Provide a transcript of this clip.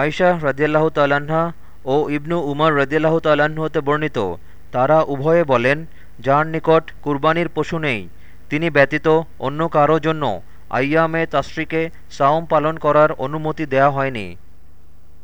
আয়সা রদিয়াল্লাহ তাল্লাহা ও ইবনু উমর রদিয়াল্লাহ তাল্লাহ্ন হতে বর্ণিত। তারা উভয়ে বলেন, যার নিকট কুরবানির পশু নেই, তিনি ব্যতীত অন্য কারও জন্য আইয়ামে তাশরিকে সাওম পালন করার অনুমতি দেয়া হয়নি।